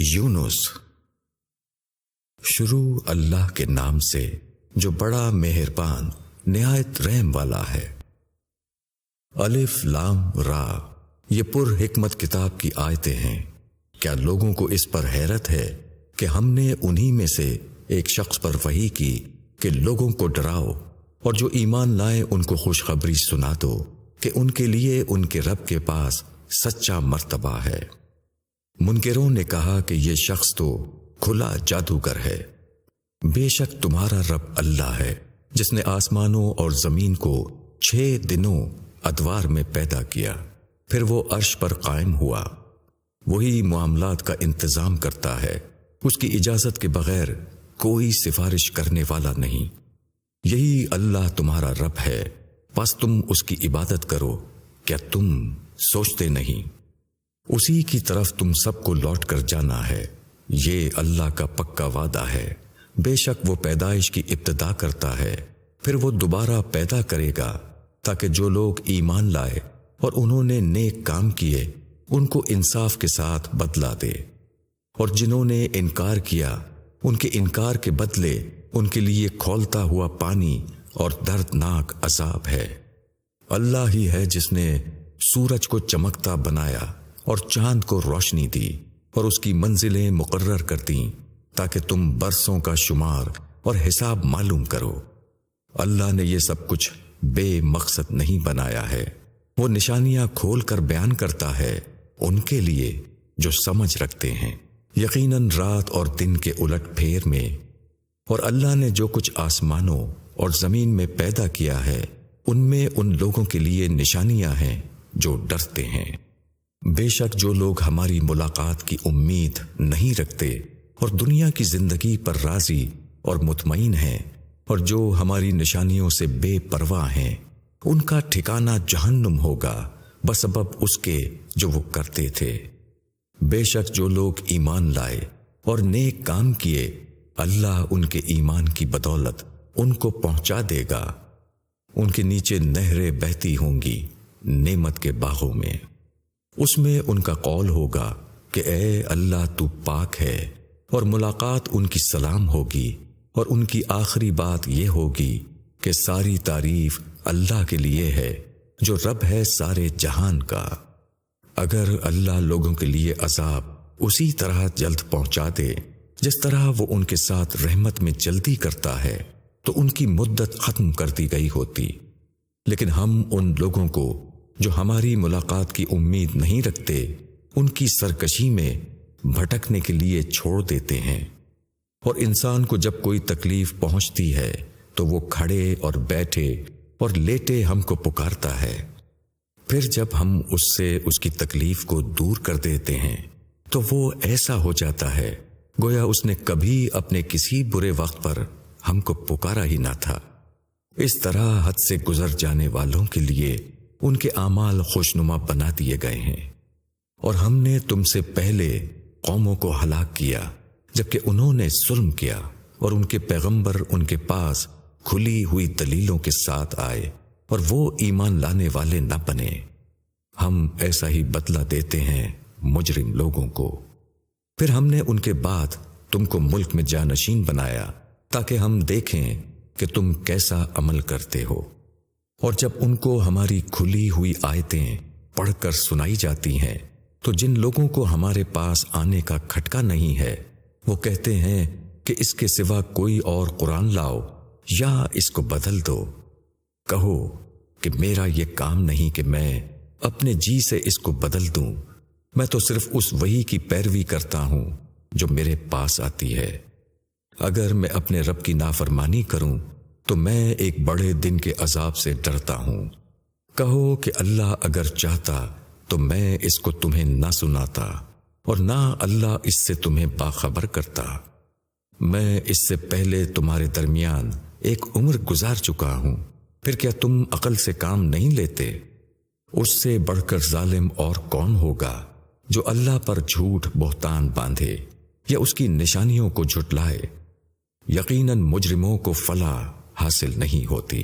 یونس۔ شروع اللہ کے نام سے جو بڑا مہربان، نہایت رحم والا ہے۔ الف لام را، یہ پر حکمت کتاب کی آیتیں ہیں۔ کیا لوگوں کو اس پر حیرت ہے کہ ہم نے انہی میں سے ایک شخص پر وہی کی کہ لوگوں کو ڈراؤ اور جو ایمان لائے ان کو خوشخبری سنا دو کہ ان کے لیے ان کے رب کے پاس سچا مرتبہ ہے۔ منکروں نے کہا کہ یہ شخص تو کھلا جادوگر ہے۔ بے شک تمہارا رب اللہ ہے، جس نے آسمانوں اور زمین کو چھ دنوں ادوار میں پیدا کیا۔ پھر وہ عرش پر قائم ہوا۔ وہی معاملات کا انتظام کرتا ہے۔ اس کی اجازت کے بغیر کوئی سفارش کرنے والا نہیں۔ یہی اللہ تمہارا رب ہے۔ بس تم اس کی عبادت کرو۔ کیا تم سوچتے نہیں؟ اسی کی طرف تم سب کو لوٹ کر جانا ہے۔ یہ اللہ کا پکا وعدہ ہے۔ بے شک وہ پیدائش کی ابتدا کرتا ہے۔ پھر وہ دوبارہ پیدا کرے گا تاکہ جو لوگ ایمان لائے اور انہوں نے نیک کام کیے، ان کو انصاف کے ساتھ بدلا دے۔ اور جنہوں نے انکار کیا، ان کے انکار کے بدلے ان کے لیے کھولتا ہوا پانی اور دردناک عذاب ہے۔ اللہ ہی ہے جس نے سورج کو چمکتا بنایا۔ اور چاند کو روشنی دی اور اس کی منزلیں مقرر کر دیں تاکہ تم برسوں کا شمار اور حساب معلوم کرو۔ اللہ نے یہ سب کچھ بے مقصد نہیں بنایا ہے۔ وہ نشانیاں کھول کر بیان کرتا ہے ان کے لیے جو سمجھ رکھتے ہیں۔ یقیناً رات اور دن کے الٹ پھیر میں اور اللہ نے جو کچھ آسمانوں اور زمین میں پیدا کیا ہے، ان میں ان لوگوں کے لیے نشانیاں ہیں جو ڈرتے ہیں۔ بے شک جو لوگ ہماری ملاقات کی امید نہیں رکھتے اور دنیا کی زندگی پر راضی اور مطمئن ہیں اور جو ہماری نشانیوں سے بے پرواہ ہیں، ان کا ٹھکانہ جہنم ہوگا بسبب اس کے جو وہ کرتے تھے۔ بے شک جو لوگ ایمان لائے اور نیک کام کیے، اللہ ان کے ایمان کی بدولت ان کو پہنچا دے گا۔ ان کے نیچے نہریں بہتی ہوں گی، نعمت کے باغوں میں۔ اس میں ان کا قول ہوگا کہ اے اللہ تو پاک ہے اور ملاقات ان کی سلام ہوگی اور ان کی آخری بات یہ ہوگی کہ ساری تعریف اللہ کے لیے ہے، جو رب ہے سارے جہان کا۔ اگر اللہ لوگوں کے لیے عذاب اسی طرح جلد پہنچا دے جس طرح وہ ان کے ساتھ رحمت میں جلدی کرتا ہے، تو ان کی مدت ختم کر دی گئی ہوتی۔ لیکن ہم ان لوگوں کو جو ہماری ملاقات کی امید نہیں رکھتے، ان کی سرکشی میں بھٹکنے کے لیے چھوڑ دیتے ہیں۔ اور انسان کو جب کوئی تکلیف پہنچتی ہے، تو وہ کھڑے اور بیٹھے اور لیٹے ہم کو پکارتا ہے۔ پھر جب ہم اس سے اس کی تکلیف کو دور کر دیتے ہیں، تو وہ ایسا ہو جاتا ہے، گویا اس نے کبھی اپنے کسی برے وقت پر ہم کو پکارا ہی نہ تھا۔ اس طرح حد سے گزر جانے والوں کے لیے ان کے اعمال خوشنما بنا دیے گئے ہیں۔ اور ہم نے تم سے پہلے قوموں کو ہلاک کیا، جبکہ انہوں نے ظلم کیا اور ان کے پیغمبر ان کے پاس کھلی ہوئی دلیلوں کے ساتھ آئے اور وہ ایمان لانے والے نہ بنے۔ ہم ایسا ہی بدلہ دیتے ہیں مجرم لوگوں کو۔ پھر ہم نے ان کے بعد تم کو ملک میں جانشین بنایا، تاکہ ہم دیکھیں کہ تم کیسا عمل کرتے ہو۔ اور جب ان کو ہماری کھلی ہوئی آیتیں پڑھ کر سنائی جاتی ہیں، تو جن لوگوں کو ہمارے پاس آنے کا کھٹکا نہیں ہے، وہ کہتے ہیں کہ اس کے سوا کوئی اور قرآن لاؤ یا اس کو بدل دو۔ کہو کہ میرا یہ کام نہیں کہ میں اپنے جی سے اس کو بدل دوں۔ میں تو صرف اس وہی کی پیروی کرتا ہوں جو میرے پاس آتی ہے۔ اگر میں اپنے رب کی نافرمانی کروں تو میں ایک بڑے دن کے عذاب سے ڈرتا ہوں۔ کہو کہ اللہ اگر چاہتا تو میں اس کو تمہیں نہ سناتا اور نہ اللہ اس سے تمہیں باخبر کرتا۔ میں اس سے پہلے تمہارے درمیان ایک عمر گزار چکا ہوں۔ پھر کیا تم عقل سے کام نہیں لیتے؟ اس سے بڑھ کر ظالم اور کون ہوگا جو اللہ پر جھوٹ بہتان باندھے یا اس کی نشانیوں کو جھٹلائے؟ یقیناً مجرموں کو فلاح حاصل نہیں ہوتی۔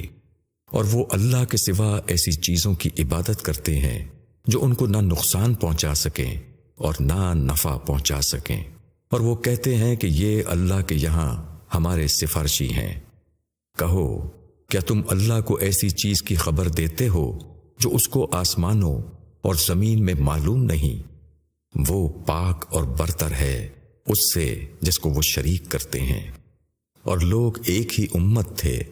اور وہ اللہ کے سوا ایسی چیزوں کی عبادت کرتے ہیں جو ان کو نہ نقصان پہنچا سکیں اور نہ نفع پہنچا سکیں۔ اور وہ کہتے ہیں کہ یہ اللہ کے یہاں ہمارے سفارشی ہیں۔ کہو، کیا تم اللہ کو ایسی چیز کی خبر دیتے ہو جو اس کو آسمانوں اور زمین میں معلوم نہیں؟ وہ پاک اور برتر ہے اس سے جس کو وہ شریک کرتے ہیں۔ اور لوگ ایک ہی امت تھے۔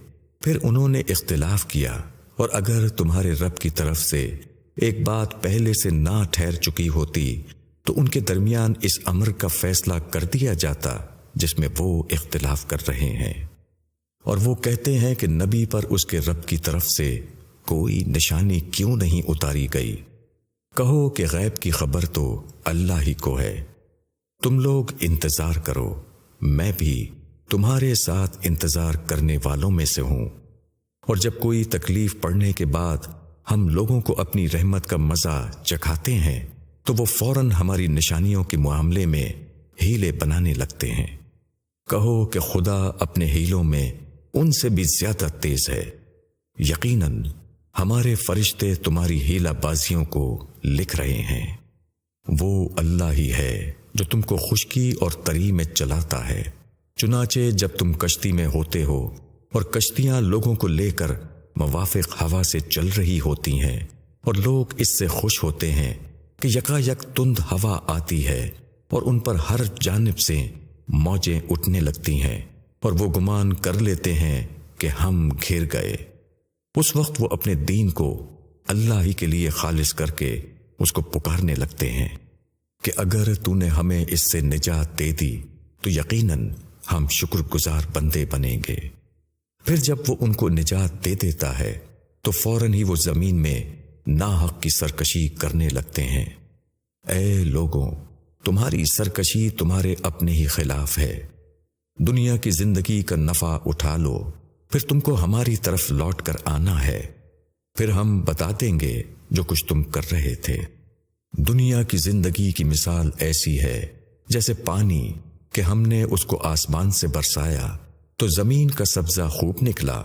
پھر انہوں نے اختلاف کیا، اور اگر تمہارے رب کی طرف سے ایک بات پہلے سے نہ ٹھہر چکی ہوتی، تو ان کے درمیان اس امر کا فیصلہ کر دیا جاتا جس میں وہ اختلاف کر رہے ہیں۔ اور وہ کہتے ہیں کہ نبی پر اس کے رب کی طرف سے کوئی نشانی کیوں نہیں اتاری گئی۔ کہو کہ غیب کی خبر تو اللہ ہی کو ہے۔ تم لوگ انتظار کرو، میں بھی تمہارے ساتھ انتظار کرنے والوں میں سے ہوں۔ اور جب کوئی تکلیف پڑنے کے بعد ہم لوگوں کو اپنی رحمت کا مزہ چکھاتے ہیں، تو وہ فوراً ہماری نشانیوں کے معاملے میں ہیلے بنانے لگتے ہیں۔ کہو کہ خدا اپنے ہیلوں میں ان سے بھی زیادہ تیز ہے۔ یقیناً ہمارے فرشتے تمہاری ہیلا بازیوں کو لکھ رہے ہیں۔ وہ اللہ ہی ہے جو تم کو خشکی اور تری میں چلاتا ہے۔ چنانچہ جب تم کشتی میں ہوتے ہو اور کشتیاں لوگوں کو لے کر موافق ہوا سے چل رہی ہوتی ہیں اور لوگ اس سے خوش ہوتے ہیں کہ یکا یک تند ہوا آتی ہے اور ان پر ہر جانب سے موجیں اٹھنے لگتی ہیں اور وہ گمان کر لیتے ہیں کہ ہم گھر گئے۔ اس وقت وہ اپنے دین کو اللہ ہی کے لیے خالص کر کے اس کو پکارنے لگتے ہیں کہ اگر تو نے ہمیں اس سے نجات دے دی تو یقیناً ہم شکر گزار بندے بنیں گے۔ پھر جب وہ ان کو نجات دے دیتا ہے، تو فوراً ہی وہ زمین میں ناحق کی سرکشی کرنے لگتے ہیں۔ اے لوگوں، تمہاری سرکشی تمہارے اپنے ہی خلاف ہے۔ دنیا کی زندگی کا نفع اٹھا لو، پھر تم کو ہماری طرف لوٹ کر آنا ہے۔ پھر ہم بتا دیں گے جو کچھ تم کر رہے تھے۔ دنیا کی زندگی کی مثال ایسی ہے، جیسے پانی کہ ہم نے اس کو آسمان سے برسایا تو زمین کا سبزہ خوب نکلا،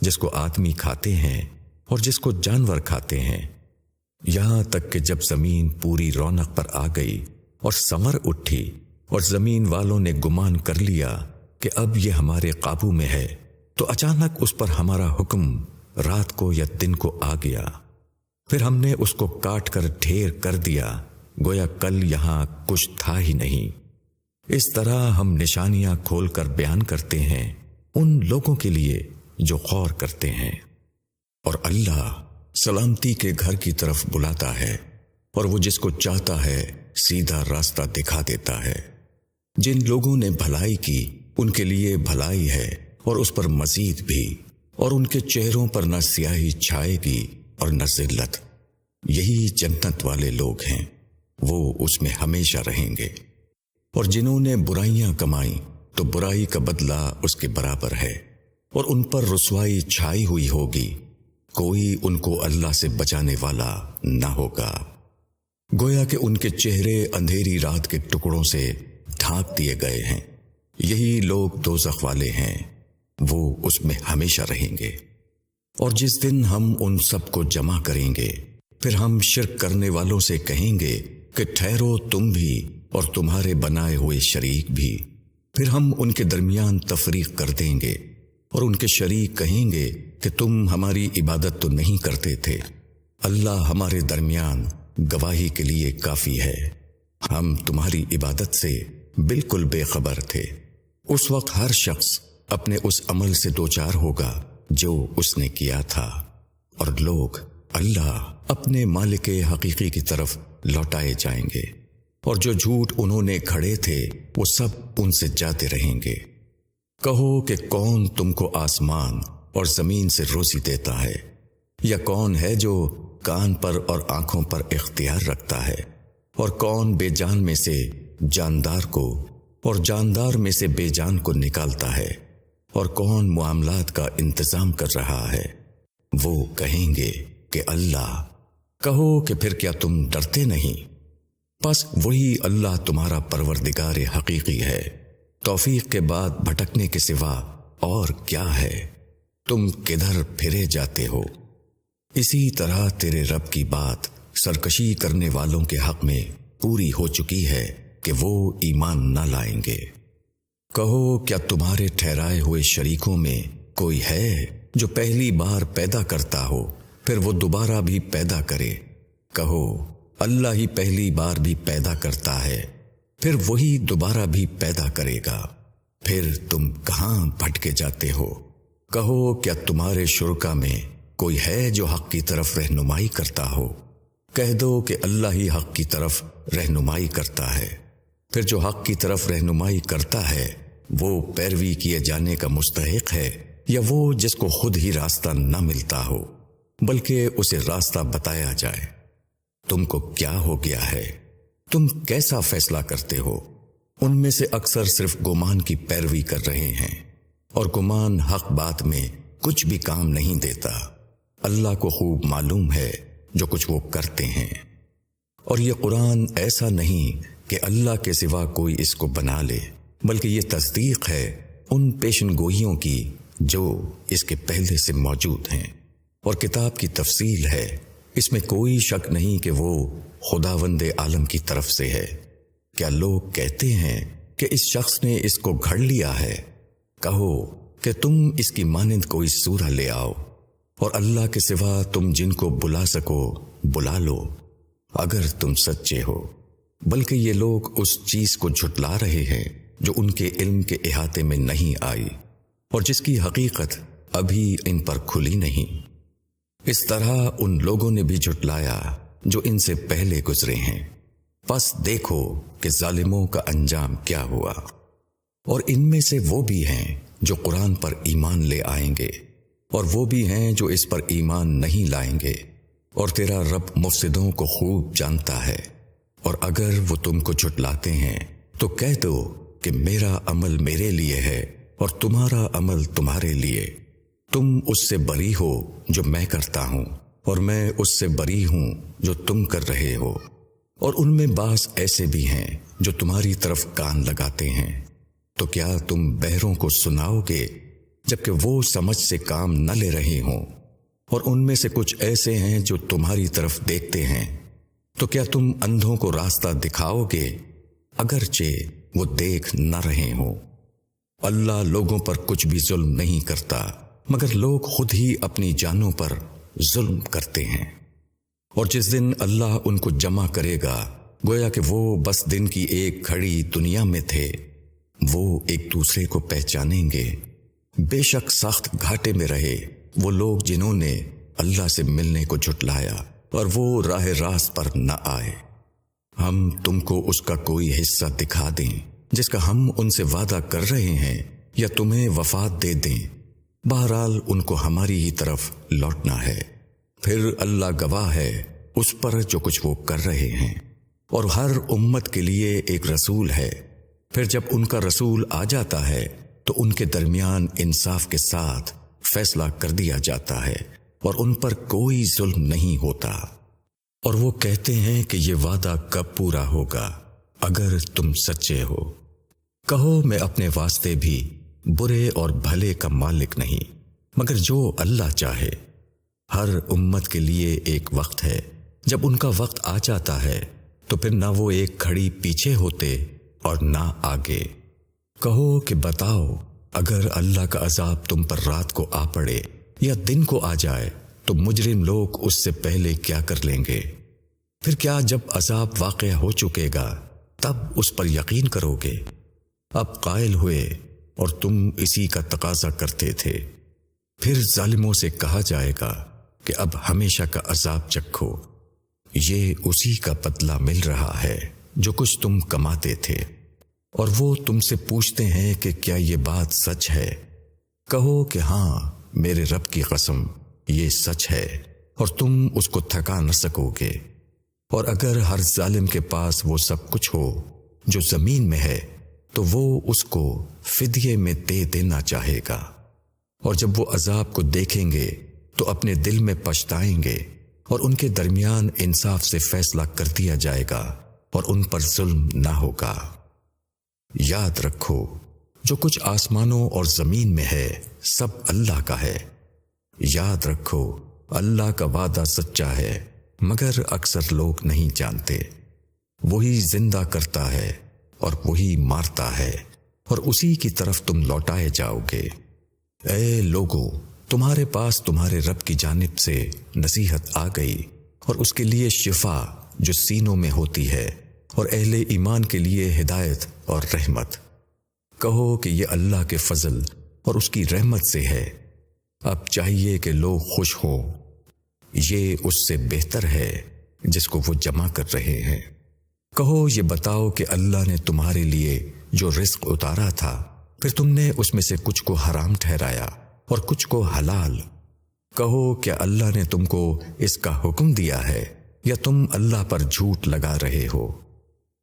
جس کو آدمی کھاتے ہیں اور جس کو جانور کھاتے ہیں۔ یہاں تک کہ جب زمین پوری رونق پر آ گئی اور سمر اٹھی اور زمین والوں نے گمان کر لیا کہ اب یہ ہمارے قابو میں ہے، تو اچانک اس پر ہمارا حکم رات کو یا دن کو آ گیا۔ پھر ہم نے اس کو کاٹ کر ڈھیر کر دیا، گویا کل یہاں کچھ تھا ہی نہیں۔ اس طرح ہم نشانیاں کھول کر بیان کرتے ہیں ان لوگوں کے لیے جو غور کرتے ہیں۔ اور اللہ سلامتی کے گھر کی طرف بلاتا ہے اور وہ جس کو چاہتا ہے سیدھا راستہ دکھا دیتا ہے۔ جن لوگوں نے بھلائی کی، ان کے لیے بھلائی ہے اور اس پر مزید بھی، اور ان کے چہروں پر نہ سیاہی چھائے گی اور نہ ذلت۔ یہی جنت والے لوگ ہیں، وہ اس میں ہمیشہ رہیں گے۔ اور جنہوں نے برائیاں کمائی تو برائی کا بدلہ اس کے برابر ہے اور ان پر رسوائی چھائی ہوئی ہوگی۔ کوئی ان کو اللہ سے بچانے والا نہ ہوگا۔ گویا کہ ان کے چہرے اندھیری رات کے ٹکڑوں سے ڈھانک دیے گئے ہیں۔ یہی لوگ دو والے ہیں۔ وہ اس میں ہمیشہ رہیں گے۔ اور جس دن ہم ان سب کو جمع کریں گے، پھر ہم شرک کرنے والوں سے کہیں گے کہ ٹھہرو تم بھی اور تمہارے بنائے ہوئے شریک بھی۔ پھر ہم ان کے درمیان تفریق کر دیں گے اور ان کے شریک کہیں گے کہ تم ہماری عبادت تو نہیں کرتے تھے۔ اللہ ہمارے درمیان گواہی کے لیے کافی ہے۔ ہم تمہاری عبادت سے بالکل بے خبر تھے۔ اس وقت ہر شخص اپنے اس عمل سے دوچار ہوگا جو اس نے کیا تھا۔ اور لوگ اللہ اپنے مالک حقیقی کی طرف لوٹائے جائیں گے۔ اور جو جھوٹ انہوں نے کھڑے تھے، وہ سب ان سے جاتے رہیں گے۔ کہو کہ کون تم کو آسمان اور زمین سے روزی دیتا ہے؟ یا کون ہے جو کان پر اور آنکھوں پر اختیار رکھتا ہے؟ اور کون بے جان میں سے جاندار کو اور جاندار میں سے بے جان کو نکالتا ہے؟ اور کون معاملات کا انتظام کر رہا ہے؟ وہ کہیں گے کہ اللہ۔ کہو کہ پھر کیا تم ڈرتے نہیں؟ بس وہی اللہ تمہارا پروردگار حقیقی ہے۔ توفیق کے بعد بھٹکنے کے سوا اور کیا ہے؟ تم کدھر پھرے جاتے ہو؟ اسی طرح تیرے رب کی بات سرکشی کرنے والوں کے حق میں پوری ہو چکی ہے کہ وہ ایمان نہ لائیں گے۔ کہو، کیا تمہارے ٹھہرائے ہوئے شریکوں میں کوئی ہے جو پہلی بار پیدا کرتا ہو، پھر وہ دوبارہ بھی پیدا کرے؟ کہو اللہ ہی پہلی بار بھی پیدا کرتا ہے، پھر وہی دوبارہ بھی پیدا کرے گا۔ پھر تم کہاں بھٹکے جاتے ہو؟ کہو کیا تمہارے شرکا میں کوئی ہے جو حق کی طرف رہنمائی کرتا ہو؟ کہہ دو کہ اللہ ہی حق کی طرف رہنمائی کرتا ہے۔ پھر جو حق کی طرف رہنمائی کرتا ہے، وہ پیروی کیے جانے کا مستحق ہے، یا وہ جس کو خود ہی راستہ نہ ملتا ہو، بلکہ اسے راستہ بتایا جائے۔ تم کو کیا ہو گیا ہے؟ تم کیسا فیصلہ کرتے ہو؟ ان میں سے اکثر صرف گمان کی پیروی کر رہے ہیں، اور گمان حق بات میں کچھ بھی کام نہیں دیتا۔ اللہ کو خوب معلوم ہے جو کچھ وہ کرتے ہیں۔ اور یہ قرآن ایسا نہیں کہ اللہ کے سوا کوئی اس کو بنا لے، بلکہ یہ تصدیق ہے ان پیشن گوئیوں کی جو اس کے پہلے سے موجود ہیں۔ اور کتاب کی تفصیل ہے اس میں کوئی شک نہیں کہ وہ خدا وند عالم کی طرف سے ہے۔ کیا لوگ کہتے ہیں کہ اس شخص نے اس کو گھڑ لیا ہے؟ کہو کہ تم اس کی مانند کوئی سورہ لے آؤ اور اللہ کے سوا تم جن کو بلا سکو، بلا لو۔ اگر تم سچے ہو، بلکہ یہ لوگ اس چیز کو جھٹلا رہے ہیں جو ان کے علم کے احاطے میں نہیں آئی اور جس کی حقیقت ابھی ان پر کھلی نہیں۔ اس طرح ان لوگوں نے بھی جھٹلایا جو ان سے پہلے گزرے ہیں۔ بس دیکھو کہ ظالموں کا انجام کیا ہوا۔ اور ان میں سے وہ بھی ہیں جو قرآن پر ایمان لے آئیں گے۔ اور وہ بھی ہیں جو اس پر ایمان نہیں لائیں گے۔ اور تیرا رب مفسدوں کو خوب جانتا ہے۔ اور اگر وہ تم کو جھٹلاتے ہیں، تو کہہ دو کہ میرا عمل میرے لیے ہے اور تمہارا عمل تمہارے لیے۔ تم اس سے بری ہو جو میں کرتا ہوں، اور میں اس سے بری ہوں جو تم کر رہے ہو۔ اور ان میں بعض ایسے بھی ہیں جو تمہاری طرف کان لگاتے ہیں۔ تو کیا تم بہروں کو سناؤ گے جبکہ وہ سمجھ سے کام نہ لے رہے ہوں؟ اور ان میں سے کچھ ایسے ہیں جو تمہاری طرف دیکھتے ہیں۔ تو کیا تم اندھوں کو راستہ دکھاؤ گے اگرچہ وہ دیکھ نہ رہے ہوں؟ اللہ لوگوں پر کچھ بھی ظلم نہیں کرتا۔ مگر لوگ خود ہی اپنی جانوں پر ظلم کرتے ہیں۔ اور جس دن اللہ ان کو جمع کرے گا، گویا کہ وہ بس دن کی ایک گھڑی دنیا میں تھے، وہ ایک دوسرے کو پہچانیں گے۔ بے شک سخت گھاٹے میں رہے وہ لوگ جنہوں نے اللہ سے ملنے کو جھٹلایا، اور وہ راہ راست پر نہ آئے۔ ہم تم کو اس کا کوئی حصہ دکھا دیں، جس کا ہم ان سے وعدہ کر رہے ہیں، یا تمہیں وفات دے دیں۔ بہرحال ان کو ہماری ہی طرف لوٹنا ہے۔ پھر اللہ گواہ ہے اس پر جو کچھ وہ کر رہے ہیں۔ اور ہر امت کے لیے ایک رسول ہے۔ پھر جب ان کا رسول آ جاتا ہے، تو ان کے درمیان انصاف کے ساتھ فیصلہ کر دیا جاتا ہے۔ اور ان پر کوئی ظلم نہیں ہوتا۔ اور وہ کہتے ہیں کہ یہ وعدہ کب پورا ہوگا؟ اگر تم سچے ہو۔ کہو میں اپنے واسطے بھی برے اور بھلے کا مالک نہیں، مگر جو اللہ چاہے۔ ہر امت کے لیے ایک وقت ہے۔ جب ان کا وقت آ جاتا ہے، تو پھر نہ وہ ایک کھڑی پیچھے ہوتے اور نہ آگے۔ کہو کہ بتاؤ، اگر اللہ کا عذاب تم پر رات کو آ پڑے یا دن کو آ جائے، تو مجرم لوگ اس سے پہلے کیا کر لیں گے؟ پھر کیا جب عذاب واقع ہو چکے گا، تب اس پر یقین کرو گے۔ اب قائل ہوئے اور تم اسی کا تقاضا کرتے تھے۔ پھر ظالموں سے کہا جائے گا کہ اب ہمیشہ کا عذاب چکھو۔ یہ اسی کا بدلہ مل رہا ہے جو کچھ تم کماتے تھے۔ اور وہ تم سے پوچھتے ہیں کہ کیا یہ بات سچ ہے۔ کہو کہ ہاں میرے رب کی قسم، یہ سچ ہے اور تم اس کو تھکا نہ سکو گے اور اگر ہر ظالم کے پاس وہ سب کچھ ہو جو زمین میں ہے، تو وہ اس کو فدیے میں دے دینا چاہے گا۔ اور جب وہ عذاب کو دیکھیں گے، تو اپنے دل میں پچھتائیں گے اور ان کے درمیان انصاف سے فیصلہ کر دیا جائے گا اور ان پر ظلم نہ ہوگا۔ یاد رکھو، جو کچھ آسمانوں اور زمین میں ہے، سب اللہ کا ہے۔ یاد رکھو، اللہ کا وعدہ سچا ہے، مگر اکثر لوگ نہیں جانتے۔ وہی زندہ کرتا ہے اور وہی مارتا ہے۔ اور اسی کی طرف تم لوٹائے جاؤ گے۔ اے لوگو، تمہارے پاس تمہارے رب کی جانب سے نصیحت آ گئی، اور اس کے لیے شفا جو سینوں میں ہوتی ہے، اور اہل ایمان کے لیے ہدایت اور رحمت۔ کہو کہ یہ اللہ کے فضل اور اس کی رحمت سے ہے۔ اب چاہیے کہ لوگ خوش ہوں۔ یہ اس سے بہتر ہے جس کو وہ جمع کر رہے ہیں۔ کہو یہ بتاؤ کہ اللہ نے تمہارے لیے جو رزق اتارا تھا، پھر تم نے اس میں سے کچھ کو حرام ٹھہرایا اور کچھ کو حلال۔ کہو کیا اللہ نے تم کو اس کا حکم دیا ہے یا تم اللہ پر جھوٹ لگا رہے ہو۔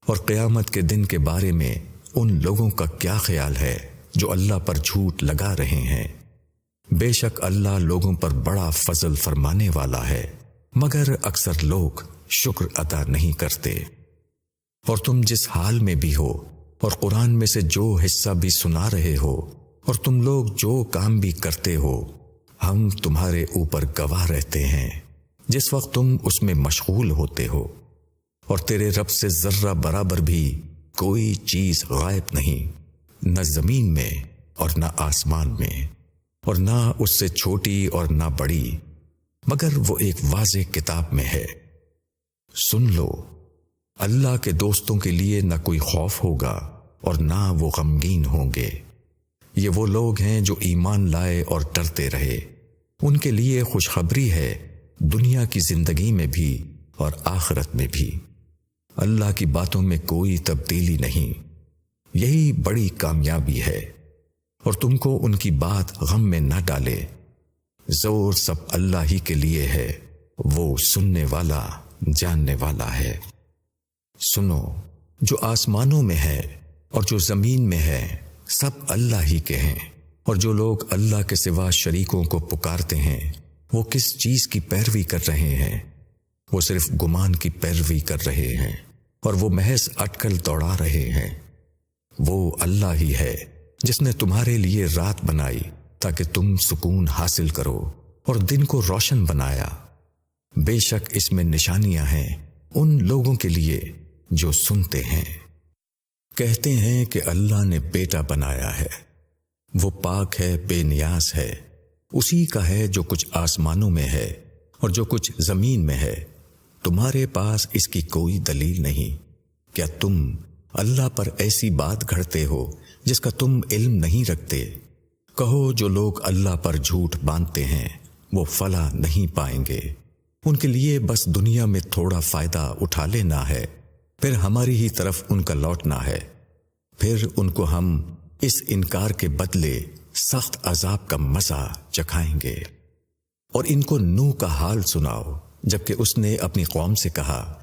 اور قیامت کے دن کے بارے میں ان لوگوں کا کیا خیال ہے جو اللہ پر جھوٹ لگا رہے ہیں؟ بے شک اللہ لوگوں پر بڑا فضل فرمانے والا ہے، مگر اکثر لوگ شکر ادا نہیں کرتے۔ اور تم جس حال میں بھی ہو اور قرآن میں سے جو حصہ بھی سنا رہے ہو اور تم لوگ جو کام بھی کرتے ہو، ہم تمہارے اوپر گواہ رہتے ہیں۔ جس وقت تم اس میں مشغول ہوتے ہو، اور تیرے رب سے ذرہ برابر بھی کوئی چیز غائب نہیں، نہ زمین میں اور نہ آسمان میں، اور نہ اس سے چھوٹی اور نہ بڑی، مگر وہ ایک واضح کتاب میں ہے۔ سن لو اللہ کے دوستوں کے لیے نہ کوئی خوف ہوگا اور نہ وہ غمگین ہوں گے۔ یہ وہ لوگ ہیں جو ایمان لائے اور ڈرتے رہے۔ ان کے لیے خوشخبری ہے دنیا کی زندگی میں بھی اور آخرت میں بھی۔ اللہ کی باتوں میں کوئی تبدیلی نہیں۔ یہی بڑی کامیابی ہے۔ اور تم کو ان کی بات غم میں نہ ڈالے۔ زور سب اللہ ہی کے لیے ہے۔ وہ سننے والا، جاننے والا ہے۔ سنو، جو آسمانوں میں ہے اور جو زمین میں ہے، سب اللہ ہی کے ہیں۔ اور جو لوگ اللہ کے سوا شریکوں کو پکارتے ہیں، وہ کس چیز کی پیروی کر رہے ہیں؟ وہ صرف گمان کی پیروی کر رہے ہیں اور وہ محض اٹکل دوڑا رہے ہیں۔ وہ اللہ ہی ہے جس نے تمہارے لیے رات بنائی تاکہ تم سکون حاصل کرو اور دن کو روشن بنایا۔ بے شک اس میں نشانیاں ہیں ان لوگوں کے لیے جو سنتے ہیں۔ کہتے ہیں کہ اللہ نے بیٹا بنایا ہے۔ وہ پاک ہے، بے نیاز ہے۔ اسی کا ہے جو کچھ آسمانوں میں ہے اور جو کچھ زمین میں ہے۔ تمہارے پاس اس کی کوئی دلیل نہیں۔ کیا تم اللہ پر ایسی بات گھڑتے ہو جس کا تم علم نہیں رکھتے؟ کہو، جو لوگ اللہ پر جھوٹ باندھتے ہیں، وہ فلا نہیں پائیں گے۔ ان کے لیے بس دنیا میں تھوڑا فائدہ اٹھا لینا ہے۔ پھر ہماری ہی طرف ان کا لوٹنا ہے۔ پھر ان کو ہم اس انکار کے بدلے سخت عذاب کا مزہ چکھائیں گے۔ اور ان کو نو کا حال سناؤ، جبکہ اس نے اپنی قوم سے کہا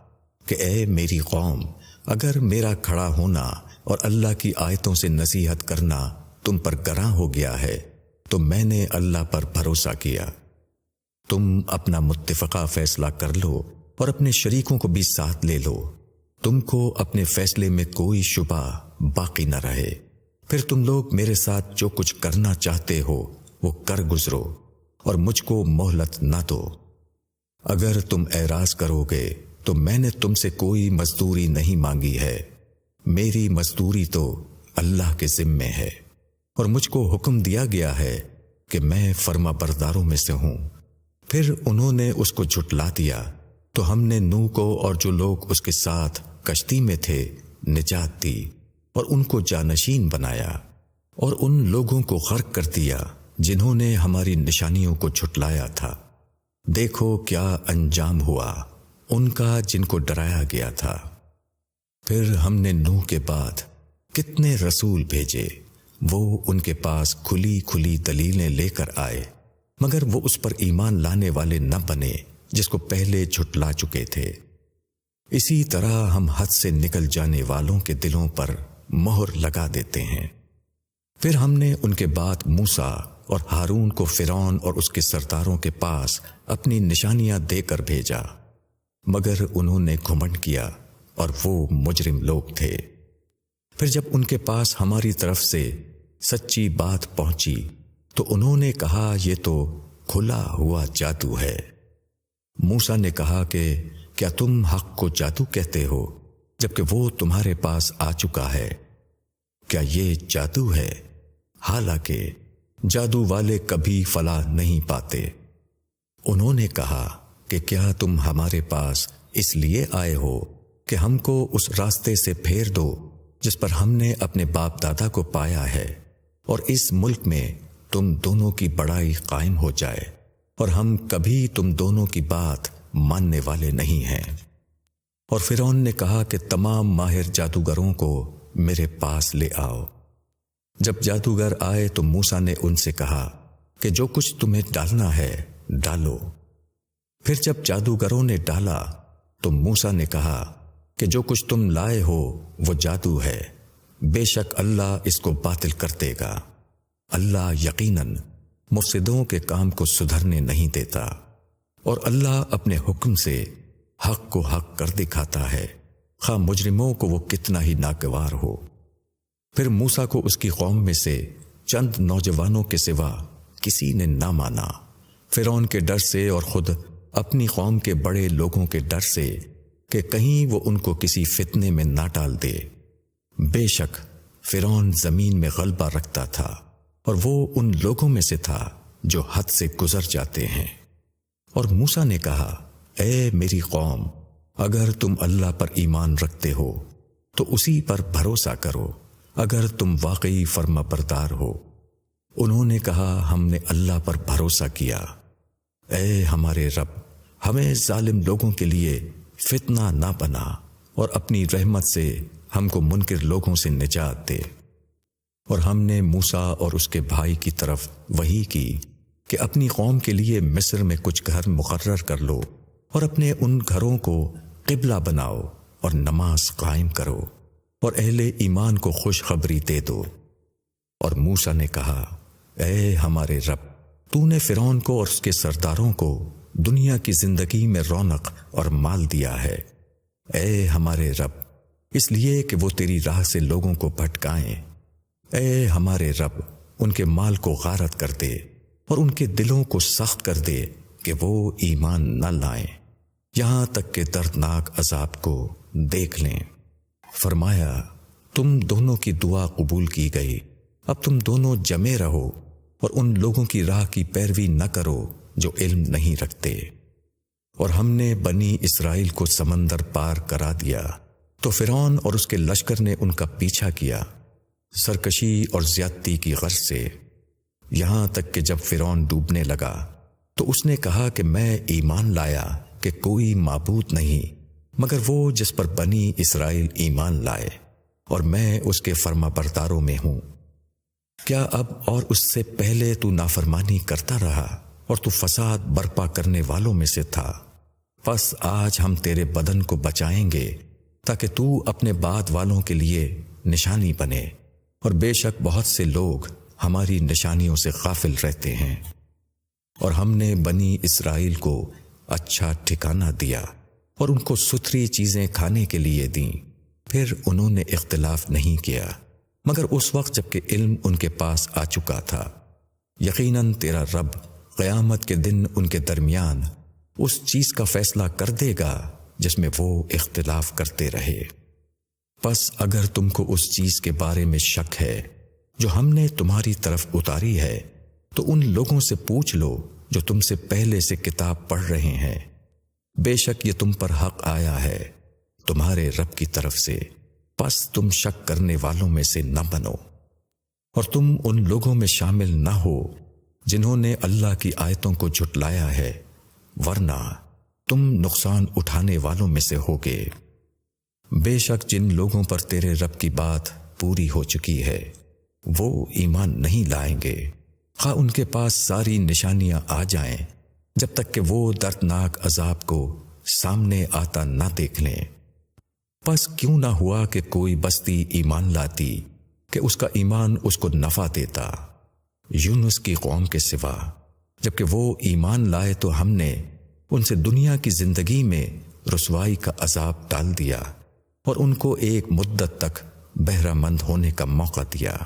کہ اے میری قوم، اگر میرا کھڑا ہونا اور اللہ کی آیتوں سے نصیحت کرنا تم پر گراں ہو گیا ہے، تو میں نے اللہ پر بھروسہ کیا۔ تم اپنا متفقہ فیصلہ کر لو اور اپنے شریکوں کو بھی ساتھ لے لو۔ تم کو اپنے فیصلے میں کوئی شبہ باقی نہ رہے۔ پھر تم لوگ میرے ساتھ جو کچھ کرنا چاہتے ہو، وہ کر گزرو اور مجھ کو مہلت نہ دو۔ اگر تم اعراض کرو گے، تو میں نے تم سے کوئی مزدوری نہیں مانگی ہے۔ میری مزدوری تو اللہ کے ذمے ہے اور مجھ کو حکم دیا گیا ہے کہ میں فرما برداروں میں سے ہوں۔ پھر انہوں نے اس کو جھٹلا دیا۔ تو ہم نے نو کو اور جو لوگ اس کے ساتھ کشتی میں تھے نجات دی اور ان کو جانشین بنایا اور ان لوگوں کو غرق کر دیا جنہوں نے ہماری نشانیوں کو چھٹلایا تھا۔ دیکھو کیا انجام ہوا۔ ان کا جن کو ڈرایا گیا تھا۔ پھر ہم نے نو کے بعد کتنے رسول بھیجے۔ وہ ان کے پاس کھلی کھلی دلیلیں لے کر آئے، مگر وہ اس پر ایمان لانے والے نہ بنے۔ جس کو پہلے جھٹلا چکے تھے۔ اسی طرح ہم حد سے نکل جانے والوں کے دلوں پر مہر لگا دیتے ہیں۔ پھر ہم نے ان کے بعد موسا اور ہارون کو فرون اور اس کے سرداروں کے پاس اپنی نشانیاں دے کر بھیجا۔ مگر انہوں نے گھمنڈ کیا اور وہ مجرم لوگ تھے۔ پھر جب ان کے پاس ہماری طرف سے سچی بات پہنچی تو انہوں نے کہا، یہ تو کھلا ہوا جادو ہے۔ موسا نے کہا کہ کیا تم حق کو جادو کہتے ہو جبکہ وہ تمہارے پاس آ چکا ہے؟ کیا یہ جادو ہے؟ حالانکہ جادو والے کبھی فلاح نہیں پاتے۔ انہوں نے کہا کہ کیا تم ہمارے پاس اس لیے آئے ہو کہ ہم کو اس راستے سے پھیر دو جس پر ہم نے اپنے باپ دادا کو پایا ہے اور اس ملک میں تم دونوں کی بڑائی قائم ہو جائے۔ اور ہم کبھی تم دونوں کی بات ماننے والے نہیں ہیں۔ اور فرون نے کہا کہ تمام ماہر جادوگروں کو میرے پاس لے آؤ۔ جب جادوگر آئے تو موسا نے ان سے کہا کہ جو کچھ تمہیں ڈالنا ہے ڈالو۔ پھر جب جادوگروں نے ڈالا تو موسا نے کہا کہ جو کچھ تم لائے ہو وہ جادو ہے۔ بے شک اللہ اس کو باطل کر دے گا۔ اللہ یقیناً مفسدوں کے کام کو سدھرنے نہیں دیتا اور اللہ اپنے حکم سے حق کو حق کر دکھاتا ہے۔ خواہ مجرموں کو وہ کتنا ہی ناگوار ہو۔ پھر موسا کو اس کی قوم میں سے چند نوجوانوں کے سوا کسی نے نہ مانا۔ فرون کے ڈر سے اور خود اپنی قوم کے بڑے لوگوں کے ڈر سے کہ کہیں وہ ان کو کسی فتنے میں نہ ڈال دے۔ بے شک فرون زمین میں غلبہ رکھتا تھا۔ اور وہ ان لوگوں میں سے تھا جو حد سے گزر جاتے ہیں۔ اور موسا نے کہا، اے میری قوم، اگر تم اللہ پر ایمان رکھتے ہو، تو اسی پر بھروسہ کرو۔ اگر تم واقعی فرما بردار ہو، انہوں نے کہا، ہم نے اللہ پر بھروسہ کیا۔ اے ہمارے رب، ہمیں ظالم لوگوں کے لیے فتنہ نہ بنا اور اپنی رحمت سے ہم کو منکر لوگوں سے نجات دے۔ اور ہم نے موسا اور اس کے بھائی کی طرف وہی کی کہ اپنی قوم کے لیے مصر میں کچھ گھر مقرر کر لو اور اپنے ان گھروں کو قبلہ بناؤ اور نماز قائم کرو اور اہل ایمان کو خوشخبری دے دو۔ اور موسا نے کہا، اے ہمارے رب، تو نے فرون کو اور اس کے سرداروں کو دنیا کی زندگی میں رونق اور مال دیا ہے۔ اے ہمارے رب، اس لیے کہ وہ تیری راہ سے لوگوں کو بھٹکائیں۔ اے ہمارے رب، ان کے مال کو غارت کر دے اور ان کے دلوں کو سخت کر دے کہ وہ ایمان نہ لائیں۔ یہاں تک کہ دردناک عذاب کو دیکھ لیں۔ فرمایا، تم دونوں کی دعا قبول کی گئی۔ اب تم دونوں جمے رہو اور ان لوگوں کی راہ کی پیروی نہ کرو جو علم نہیں رکھتے۔ اور ہم نے بنی اسرائیل کو سمندر پار کرا دیا۔ تو فرعون اور اس کے لشکر نے ان کا پیچھا کیا۔ سرکشی اور زیادتی کی غرض سے یہاں تک کہ جب فرعون ڈوبنے لگا تو اس نے کہا کہ میں ایمان لایا کہ کوئی معبود نہیں، مگر وہ جس پر بنی اسرائیل ایمان لائے اور میں اس کے فرما برداروں میں ہوں۔ کیا اب اور اس سے پہلے تو نافرمانی کرتا رہا اور تو فساد برپا کرنے والوں میں سے تھا۔ بس آج ہم تیرے بدن کو بچائیں گے تاکہ تو اپنے بعد والوں کے لیے نشانی بنے۔ اور بے شک بہت سے لوگ ہماری نشانیوں سے غافل رہتے ہیں۔ اور ہم نے بنی اسرائیل کو اچھا ٹھکانہ دیا اور ان کو ستھری چیزیں کھانے کے لیے دیں۔ پھر انہوں نے اختلاف نہیں کیا، مگر اس وقت جبکہ علم ان کے پاس آ چکا تھا۔ یقیناً تیرا رب قیامت کے دن ان کے درمیان اس چیز کا فیصلہ کر دے گا جس میں وہ اختلاف کرتے رہے۔ بس اگر تم کو اس چیز کے بارے میں شک ہے جو ہم نے تمہاری طرف اتاری ہے، تو ان لوگوں سے پوچھ لو جو تم سے پہلے سے کتاب پڑھ رہے ہیں۔ بے شک یہ تم پر حق آیا ہے تمہارے رب کی طرف سے۔ پس تم شک کرنے والوں میں سے نہ بنو۔ اور تم ان لوگوں میں شامل نہ ہو جنہوں نے اللہ کی آیتوں کو جھٹلایا ہے، ورنہ تم نقصان اٹھانے والوں میں سے ہوگے۔ بے شک جن لوگوں پر تیرے رب کی بات پوری ہو چکی ہے، وہ ایمان نہیں لائیں گے۔ خواہ ان کے پاس ساری نشانیاں آ جائیں، جب تک کہ وہ دردناک عذاب کو سامنے آتا نہ دیکھ لیں۔ پس کیوں نہ ہوا کہ کوئی بستی ایمان لاتی، کہ اس کا ایمان اس کو نفع دیتا۔ یونس کی قوم کے سوا، جبکہ وہ ایمان لائے تو ہم نے ان سے دنیا کی زندگی میں رسوائی کا عذاب ڈال دیا۔ اور ان کو ایک مدت تک بہرہ مند ہونے کا موقع دیا۔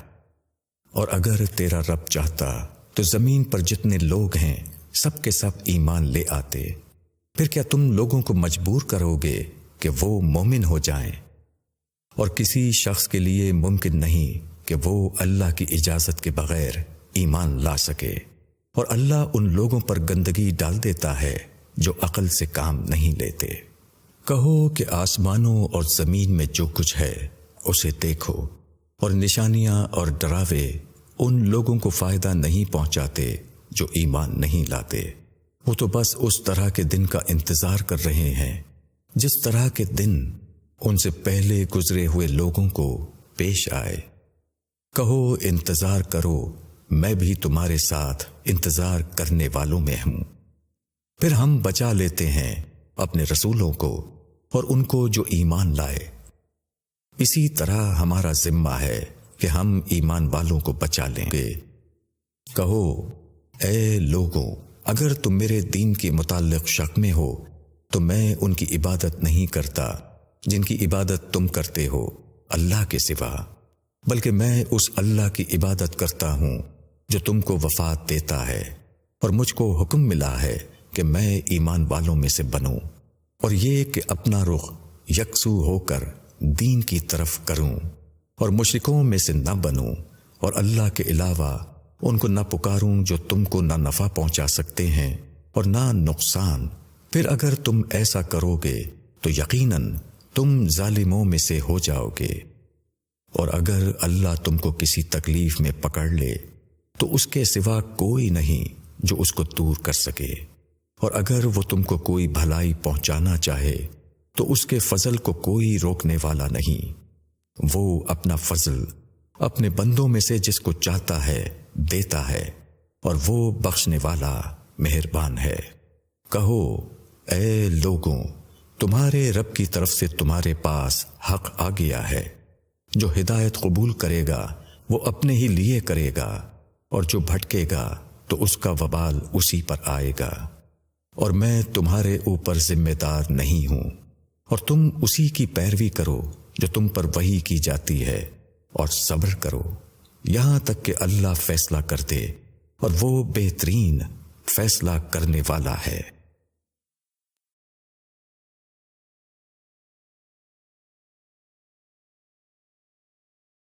اور اگر تیرا رب چاہتا تو زمین پر جتنے لوگ ہیں، سب کے سب ایمان لے آتے۔ پھر کیا تم لوگوں کو مجبور کرو گے کہ وہ مومن ہو جائیں؟ اور کسی شخص کے لیے ممکن نہیں کہ وہ اللہ کی اجازت کے بغیر ایمان لا سکے۔ اور اللہ ان لوگوں پر گندگی ڈال دیتا ہے جو عقل سے کام نہیں لیتے۔ کہو کہ آسمانوں اور زمین میں جو کچھ ہے، اسے دیکھو اور نشانیاں اور ڈراوے ان لوگوں کو فائدہ نہیں پہنچاتے جو ایمان نہیں لاتے۔ وہ تو بس اس طرح کے دن کا انتظار کر رہے ہیں، جس طرح کے دن ان سے پہلے گزرے ہوئے لوگوں کو پیش آئے۔ کہو، انتظار کرو، میں بھی تمہارے ساتھ انتظار کرنے والوں میں ہوں۔ پھر ہم بچا لیتے ہیں اپنے رسولوں کو۔ اور ان کو جو ایمان لائے۔ اسی طرح ہمارا ذمہ ہے کہ ہم ایمان والوں کو بچا لیں گے۔ کہو، اے لوگوں، اگر تم میرے دین کے متعلق شک میں ہو، تو میں ان کی عبادت نہیں کرتا جن کی عبادت تم کرتے ہو، اللہ کے سوا۔ بلکہ میں اس اللہ کی عبادت کرتا ہوں جو تم کو وفات دیتا ہے اور مجھ کو حکم ملا ہے کہ میں ایمان والوں میں سے بنوں۔ اور یہ کہ اپنا رخ یکسو ہو کر دین کی طرف کروں اور مشرکوں میں سے نہ بنوں اور اللہ کے علاوہ ان کو نہ پکاروں جو تم کو نہ نفع پہنچا سکتے ہیں اور نہ نقصان۔ پھر اگر تم ایسا کرو گے تو یقیناً تم ظالموں میں سے ہو جاؤ گے۔ اور اگر اللہ تم کو کسی تکلیف میں پکڑ لے تو اس کے سوا کوئی نہیں جو اس کو دور کر سکے۔ اور اگر وہ تم کو کوئی بھلائی پہنچانا چاہے، تو اس کے فضل کو کوئی روکنے والا نہیں۔ وہ اپنا فضل اپنے بندوں میں سے جس کو چاہتا ہے، دیتا ہے، اور وہ بخشنے والا مہربان ہے۔ کہو، اے لوگوں، تمہارے رب کی طرف سے تمہارے پاس حق آ گیا ہے۔ جو ہدایت قبول کرے گا، وہ اپنے ہی لیے کرے گا، اور جو بھٹکے گا، تو اس کا وبال اسی پر آئے گا۔ اور میں تمہارے اوپر ذمہ دار نہیں ہوں۔ اور تم اسی کی پیروی کرو جو تم پر وہی کی جاتی ہے، اور صبر کرو۔ یہاں تک کہ اللہ فیصلہ کر دے، اور وہ بہترین فیصلہ کرنے والا ہے۔